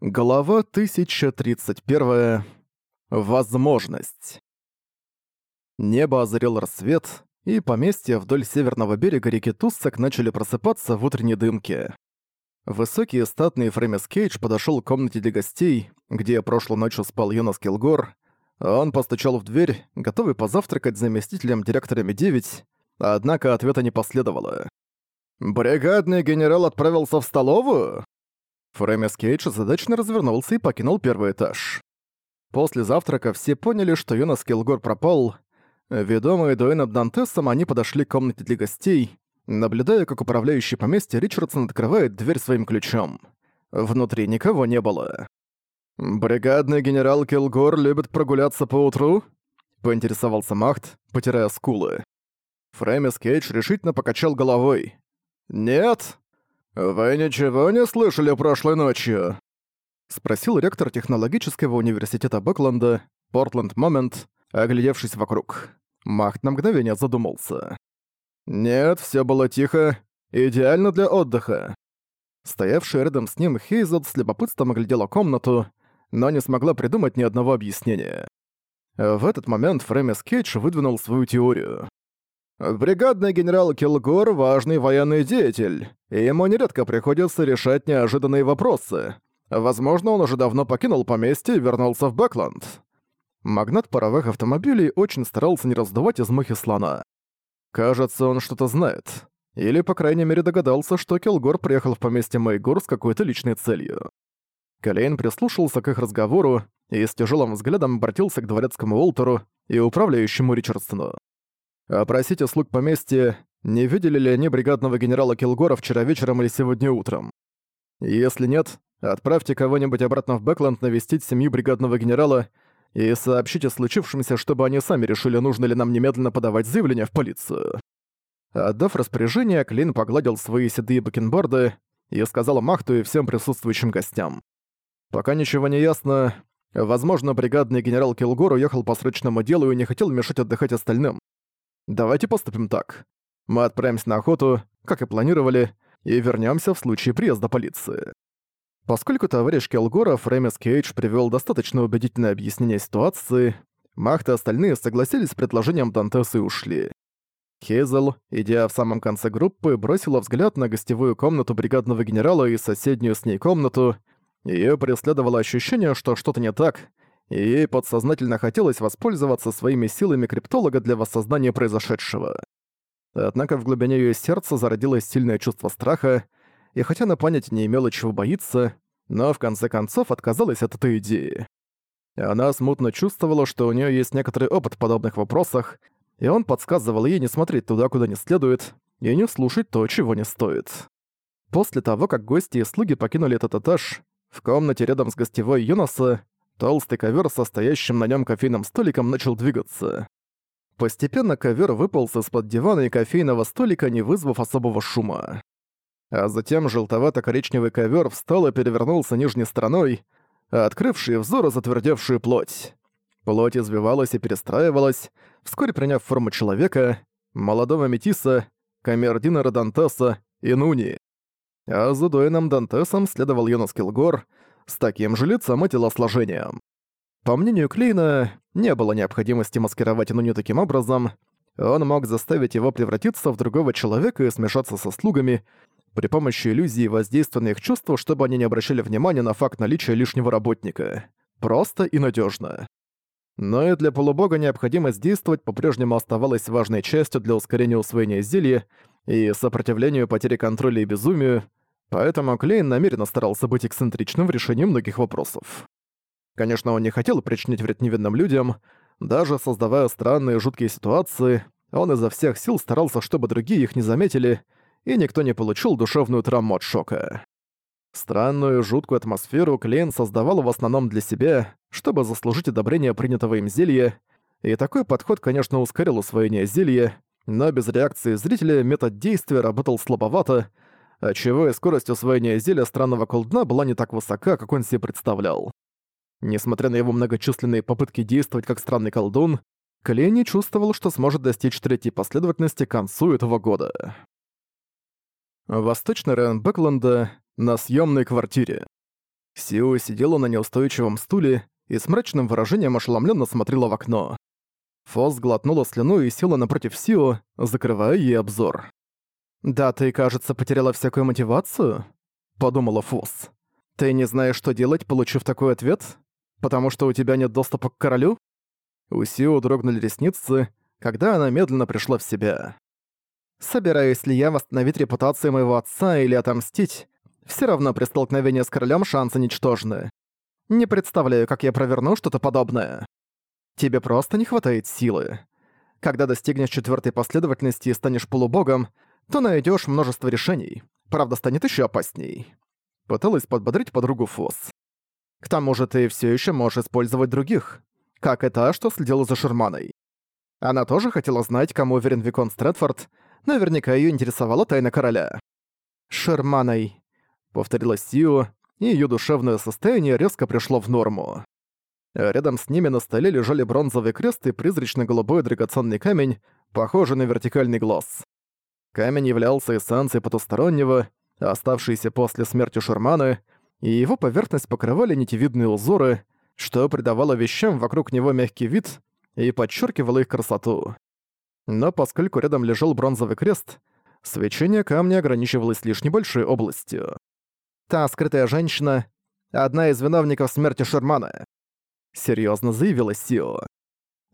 Глава 1031. Возможность. Небо озарил рассвет, и поместья вдоль северного берега реки Туссак начали просыпаться в утренней дымке. Высокий статный Фремис Кейдж подошёл к комнате для гостей, где прошлой ночью спал Йонас Килгор. Он постучал в дверь, готовый позавтракать с заместителем директора Ми-9, однако ответа не последовало. «Бригадный генерал отправился в столовую?» Фрэмис Кейдж задачно развернулся и покинул первый этаж. После завтрака все поняли, что Йонас Килгор пропал. Ведомые Дуэном Дантесом, они подошли к комнате для гостей, наблюдая, как управляющий поместье Ричардсон открывает дверь своим ключом. Внутри никого не было. «Бригадный генерал Килгор любит прогуляться по утру?» — поинтересовался Махт, потирая скулы. Фрэмис Кейдж решительно покачал головой. «Нет!» «Вы ничего не слышали прошлой ночью?» — спросил ректор технологического университета Бэкленда, Портленд Момент, оглядевшись вокруг. Махт на мгновение задумался. «Нет, все было тихо. Идеально для отдыха». Стоявшая рядом с ним Хейзот с любопытством оглядела комнату, но не смогла придумать ни одного объяснения. В этот момент Фрэмис Кейдж выдвинул свою теорию. Бригадный генерал Килгор – важный военный деятель, и ему нередко приходится решать неожиданные вопросы. Возможно, он уже давно покинул поместье и вернулся в Бэкланд. Магнат паровых автомобилей очень старался не раздувать из мухи слона. Кажется, он что-то знает. Или, по крайней мере, догадался, что Килгор приехал в поместье Майгур с какой-то личной целью. Калейн прислушался к их разговору и с тяжелым взглядом обратился к дворецкому Уолтеру и управляющему Ричардсону. Опросить услуг поместья, не видели ли они бригадного генерала Килгора вчера вечером или сегодня утром. Если нет, отправьте кого-нибудь обратно в Бэкленд навестить семью бригадного генерала и сообщите случившимся, чтобы они сами решили, нужно ли нам немедленно подавать заявление в полицию». Отдав распоряжение, Клин погладил свои седые бакенбарды и сказал Махту и всем присутствующим гостям. «Пока ничего не ясно. Возможно, бригадный генерал Килгор уехал по срочному делу и не хотел мешать отдыхать остальным. Давайте поступим так. Мы отправимся на охоту, как и планировали, и вернемся в случае приезда полиции. Поскольку товарищ Келгоров Рэмис Кейдж привел достаточно убедительное объяснение ситуации, Махта и остальные согласились с предложением Дантеса и ушли. Хейзел, идя в самом конце группы, бросила взгляд на гостевую комнату бригадного генерала и соседнюю с ней комнату. Ее преследовало ощущение, что что-то не так, и ей подсознательно хотелось воспользоваться своими силами криптолога для воссоздания произошедшего. Однако в глубине её сердца зародилось сильное чувство страха, и хотя на память не имела чего боиться, но в конце концов отказалась от этой идеи. Она смутно чувствовала, что у неё есть некоторый опыт в подобных вопросах, и он подсказывал ей не смотреть туда, куда не следует, и не слушать то, чего не стоит. После того, как гости и слуги покинули этот этаж, в комнате рядом с гостевой Юноса Толстый ковер со стоящим на нем кофейным столиком начал двигаться. Постепенно ковер выполз из-под дивана и кофейного столика, не вызвав особого шума. А затем желтовато-коричневый ковер встал и перевернулся нижней стороной, открывший взору затвердевшую плоть. Плоть извивалась и перестраивалась, вскоре приняв форму человека, молодого метиса, камердинера Дантеса и Нуни. А за Дуэном Дантесом следовал Йонас Килгор — с таким же лицом и телосложением. По мнению Клейна, не было необходимости маскировать Нуню таким образом, он мог заставить его превратиться в другого человека и смешаться со слугами при помощи иллюзии воздействия на их чувства, чтобы они не обращали внимания на факт наличия лишнего работника. Просто и надежно. Но и для полубога необходимость действовать по-прежнему оставалась важной частью для ускорения усвоения зелья и сопротивлению потере контроля и безумию, Поэтому Клейн намеренно старался быть эксцентричным в решении многих вопросов. Конечно, он не хотел причинить вред невинным людям, даже создавая странные жуткие ситуации, он изо всех сил старался, чтобы другие их не заметили, и никто не получил душевную травму от шока. Странную жуткую атмосферу Клейн создавал в основном для себя, чтобы заслужить одобрение принятого им зелья, и такой подход, конечно, ускорил усвоение зелья, но без реакции зрителя метод действия работал слабовато, отчего и скорость усвоения зелья странного колдуна была не так высока, как он себе представлял. Несмотря на его многочисленные попытки действовать как странный колдун, Клей не чувствовал, что сможет достичь третьей последовательности к концу этого года. Восточный район Бэкленда на съемной квартире. Сио сидела на неустойчивом стуле и с мрачным выражением ошеломленно смотрела в окно. Фос глотнула слюну и села напротив Сио, закрывая ей обзор. «Да ты, кажется, потеряла всякую мотивацию?» – подумала Фус. «Ты не знаешь, что делать, получив такой ответ? Потому что у тебя нет доступа к королю?» У Сио дрогнули ресницы, когда она медленно пришла в себя. «Собираюсь ли я восстановить репутацию моего отца или отомстить? Все равно при столкновении с королем шансы ничтожны. Не представляю, как я проверну что-то подобное. Тебе просто не хватает силы. Когда достигнешь четвертой последовательности и станешь полубогом, то найдешь множество решений. Правда, станет еще опасней. Пыталась подбодрить подругу Фос. К тому же ты все еще можешь использовать других, как это, та, что следила за Шерманой. Она тоже хотела знать, кому уверен Викон Стрэдфорд, наверняка ее интересовала тайна короля. «Шерманой», — повторила Сиу, и ее душевное состояние резко пришло в норму. Рядом с ними на столе лежали бронзовый крест и призрачно-голубой драгоценный камень, похожий на вертикальный глаз. Камень являлся эссенцией потустороннего, а оставшейся после смерти Шурмана, и его поверхность покрывали нитевидные узоры, что придавало вещам вокруг него мягкий вид и подчеркивало их красоту. Но поскольку рядом лежал бронзовый крест, свечение камня ограничивалось лишь небольшой областью. «Та скрытая женщина — одна из виновников смерти Шермана», — серьезно заявила Сио.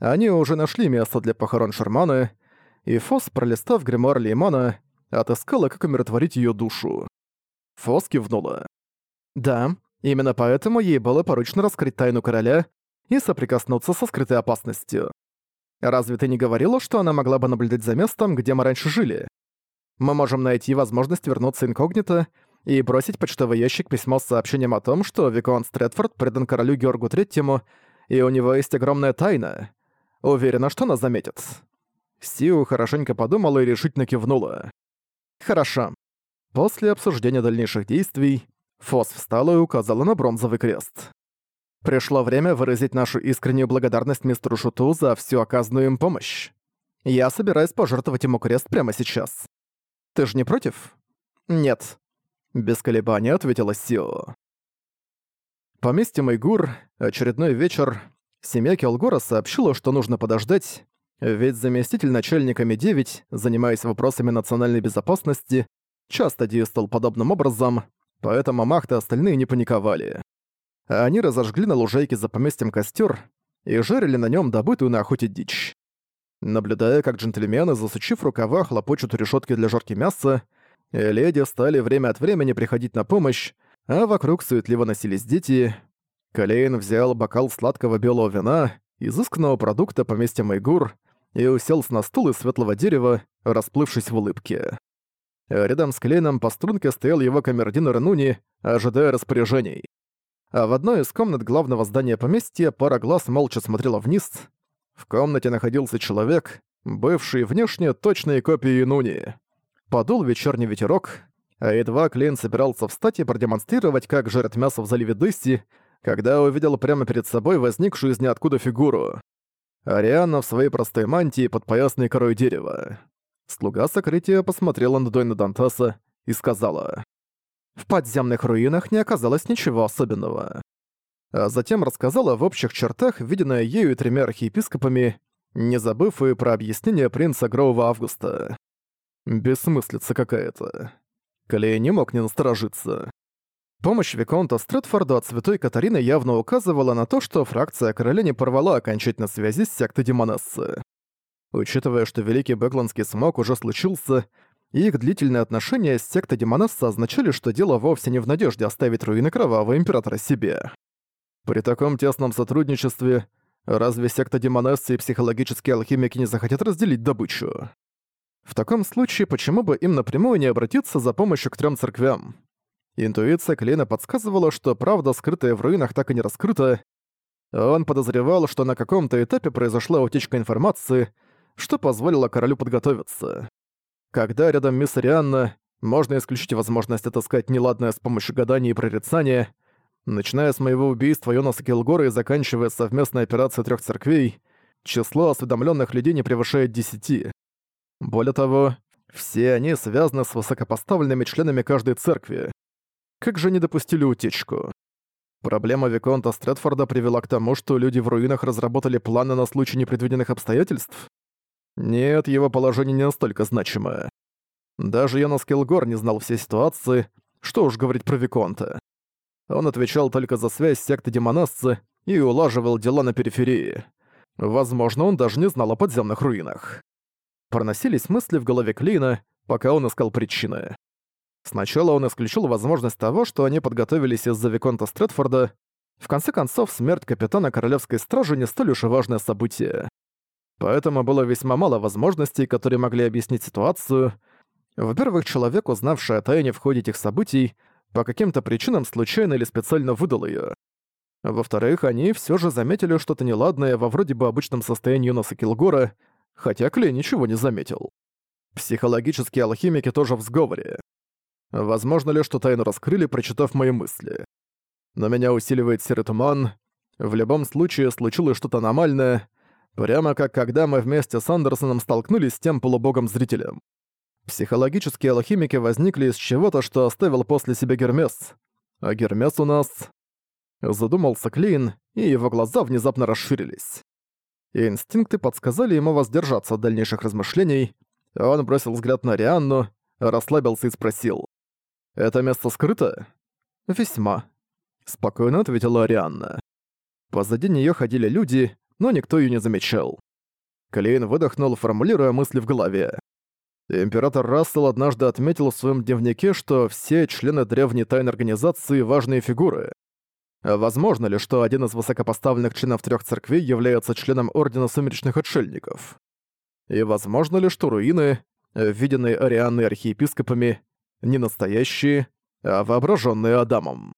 Они уже нашли место для похорон Шермана — и Фос, пролистав гримуар Леймана, отыскала, как умиротворить ее душу. Фос кивнула. «Да, именно поэтому ей было поручено раскрыть тайну короля и соприкоснуться со скрытой опасностью. Разве ты не говорила, что она могла бы наблюдать за местом, где мы раньше жили? Мы можем найти возможность вернуться инкогнито и бросить почтовый ящик письмо с сообщением о том, что Викон Стрэдфорд предан королю Георгу Третьему, и у него есть огромная тайна. Уверена, что она заметит». Сиу хорошенько подумала и решительно кивнула. «Хорошо». После обсуждения дальнейших действий, Фос встала и указала на бронзовый крест. «Пришло время выразить нашу искреннюю благодарность мистеру Шуту за всю оказанную им помощь. Я собираюсь пожертвовать ему крест прямо сейчас. Ты же не против?» «Нет», — без колебаний ответила Сио. Поместье Майгур, очередной вечер, семья Келгора сообщила, что нужно подождать, ведь заместитель начальника Ми-9, занимаясь вопросами национальной безопасности, часто действовал подобным образом, поэтому Махт и остальные не паниковали. Они разожгли на лужайке за поместьем костер и жарили на нем добытую на охоте дичь. Наблюдая, как джентльмены, засучив рукава, хлопочут решетки для жарки мяса, леди стали время от времени приходить на помощь, а вокруг суетливо носились дети. Калейн взял бокал сладкого белого вина, изысканного продукта поместья Майгур, и уселся на стул из светлого дерева, расплывшись в улыбке. Рядом с Клейном по струнке стоял его камердинер Нуни, ожидая распоряжений. А в одной из комнат главного здания поместья пара глаз молча смотрела вниз. В комнате находился человек, бывший внешне точной копией Нуни. Подул вечерний ветерок, а едва Клейн собирался встать и продемонстрировать, как жарят мясо в заливе Дыси, когда увидел прямо перед собой возникшую из ниоткуда фигуру. Ариана в своей простой мантии под поясной корой дерева. Слуга сокрытия посмотрела на Дойна Дантаса и сказала. В подземных руинах не оказалось ничего особенного. А затем рассказала в общих чертах, виденное ею и тремя архиепископами, не забыв и про объяснение принца Гроува Августа. Бессмыслица какая-то. Клей не мог не насторожиться. Помощь Виконта Стрэдфорда от Святой Катарины явно указывала на то, что фракция короля не порвала окончательно связи с сектой Демонессы. Учитывая, что Великий Бэкландский смог уже случился, и их длительные отношения с сектой Демонесса означали, что дело вовсе не в надежде оставить руины Кровавого Императора себе. При таком тесном сотрудничестве разве секта Демонессы и психологические алхимики не захотят разделить добычу? В таком случае почему бы им напрямую не обратиться за помощью к трем церквям? Интуиция Клейна подсказывала, что правда, скрытая в руинах, так и не раскрыта. Он подозревал, что на каком-то этапе произошла утечка информации, что позволило королю подготовиться. Когда рядом мисс Рианна, можно исключить возможность отыскать неладное с помощью гадания и прорицания. Начиная с моего убийства Йонаса Килгора и заканчивая совместной операцией трех церквей, число осведомленных людей не превышает десяти. Более того, все они связаны с высокопоставленными членами каждой церкви. Как же не допустили утечку? Проблема Виконта Стрэдфорда привела к тому, что люди в руинах разработали планы на случай непредвиденных обстоятельств? Нет, его положение не настолько значимое. Даже Йонас Килгор не знал всей ситуации, что уж говорить про Виконта. Он отвечал только за связь секты демонасцы и улаживал дела на периферии. Возможно, он даже не знал о подземных руинах. Проносились мысли в голове Клина, пока он искал причины. Сначала он исключил возможность того, что они подготовились из-за Виконта Стрэдфорда. В конце концов, смерть капитана Королевской Стражи не столь уж и важное событие. Поэтому было весьма мало возможностей, которые могли объяснить ситуацию. Во-первых, человек, узнавший о тайне в ходе этих событий, по каким-то причинам случайно или специально выдал ее. Во-вторых, они все же заметили что-то неладное во вроде бы обычном состоянии Юноса Килгора, хотя Клей ничего не заметил. Психологические алхимики тоже в сговоре. Возможно ли, что тайну раскрыли, прочитав мои мысли. Но меня усиливает серый туман. В любом случае, случилось что-то аномальное, прямо как когда мы вместе с Андерсоном столкнулись с тем полубогом-зрителем. Психологические алхимики возникли из чего-то, что оставил после себя Гермес. А Гермес у нас... Задумался Клейн, и его глаза внезапно расширились. И инстинкты подсказали ему воздержаться от дальнейших размышлений. Он бросил взгляд на Рианну, расслабился и спросил. Это место скрыто? Весьма. Спокойно ответила Арианна. Позади нее ходили люди, но никто ее не замечал. Клейн выдохнул, формулируя мысли в голове. Император Рассел однажды отметил в своем дневнике, что все члены древней тайной организации – важные фигуры. Возможно ли, что один из высокопоставленных членов трех церквей является членом Ордена Сумеречных Отшельников? И возможно ли, что руины, виденные Арианной архиепископами, не настоящие, а вооруженные Адамом.